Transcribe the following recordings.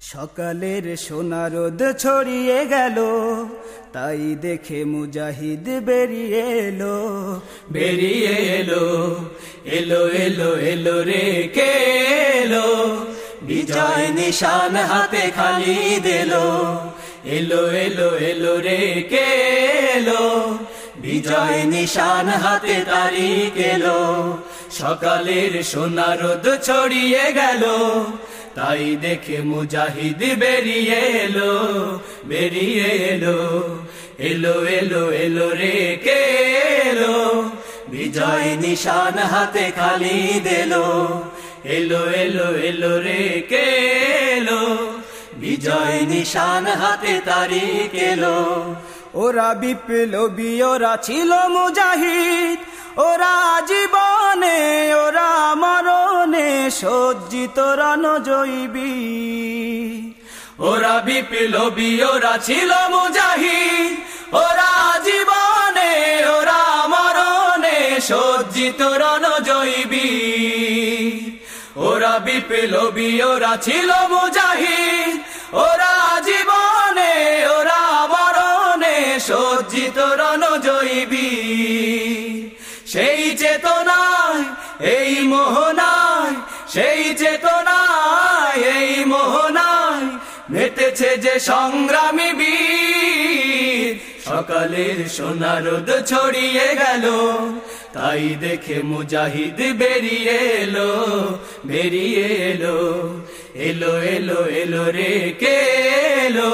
সকালের সোনা রোদ ছড়িয়ে গেল, তাই দেখে মুজাহিদ বেরিয়ে এলো। বেরিয়ে এলো এলো এলো এলো রে, কে এলো? বিজয় নিশান হাতে খালি দিলো। এলো এলো এলো রে, কে এলো? বিজয় নিশান হাতে তারিখ এলো। সকালের সোনা রোদ ছড়িয়ে গেল তাই দেখে মুজাহিদ বেরিয়ে এলো বেরিয়ে এলো এলো এলো এলো রে কে এলো? বিজয় নিশান হাতে খালি দিলো, এলো এলো এলো রে কে এলো? বিজয় নিশান হাতে তারিখ এলো ওরা বিপ্লবী, ওরা ছিল মুজাহিদ। ওরা জীবনে, ওরা মরণে সজ্জিত রণজৈবী ওরা বিপ্লবী, ওরা ছিল মুজাহিদ। ওরা জীবনে, ওরা মরণে সজ্জিত রণজৈবী ওরা বিপ্লবী, ওরা ছিল মুজাহিদ। ওরা সেই চেতনায়, এই মোহনায়, সেই চেতনায়, এই মোহনায় মেতেছে যে সংগ্রামী বীর। সকালের সোনা রোদ ছড়িয়ে গেল, তাই দেখে মুজাহিদ বেরিয়ে এলো বেরিয়ে এলো এলো এলো এলো রে কে এলো?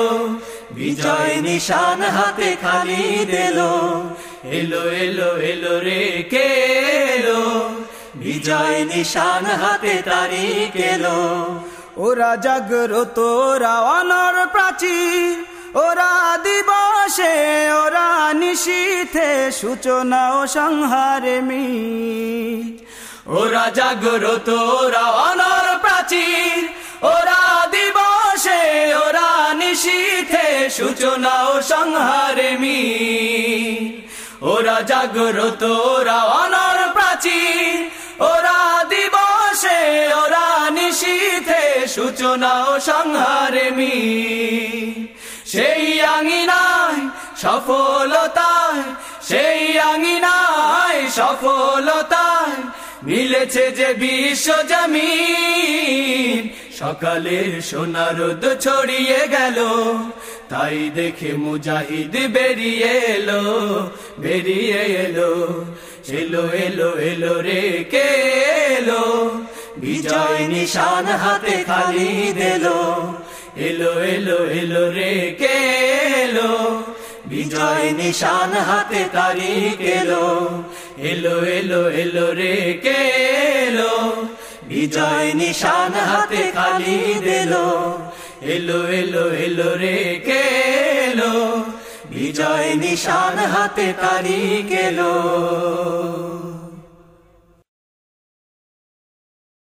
বিজয় নিশান হাতে খালি দিলো এলো এলো এলো রে, কে এলো? বিজয় নিশান হাতে তারিখ এলো। ওরা জাগ্রত ওরা অনর প্রাচীর, ওরা দিবসে, ওরা নিশীথে, সূচনা ও সংহারে মিল ওরা জাগ্রত ওরা অনর প্রাচীর, ওরা দিবসে, ওরা নিশীথে, সূচনা ও সংহারে মিল ওরা জাগ্রত, ওরা অনর প্রাচীর ওরা দিবসে, ওরা নিশীথে সূচনা ও সংহারে মিল। সেই আঙিনায় সফলতায়, সেই আঙিনায় সফলতায় মিলেছে যে বিশ্ব জমিন। সকালের সোনারদ ছড়িয়ে গেল তাই দেখে মুজাহিদ বেরিয়ে এলো বেরিয়ে এলো এলো এলো এলো রে কে এলো? বিজয় নিশান হাতে খালি দিলো, এলো এলো এলো রে কে এলো? বিজয় নিশান হাতে তারিখ এলো এলো এলো এলো রে কে এলো? বিজয় নিশান হাতে খালি দিলো, এলো এলো এলো রে কে বিজয় নিশান হাতে তারি এলো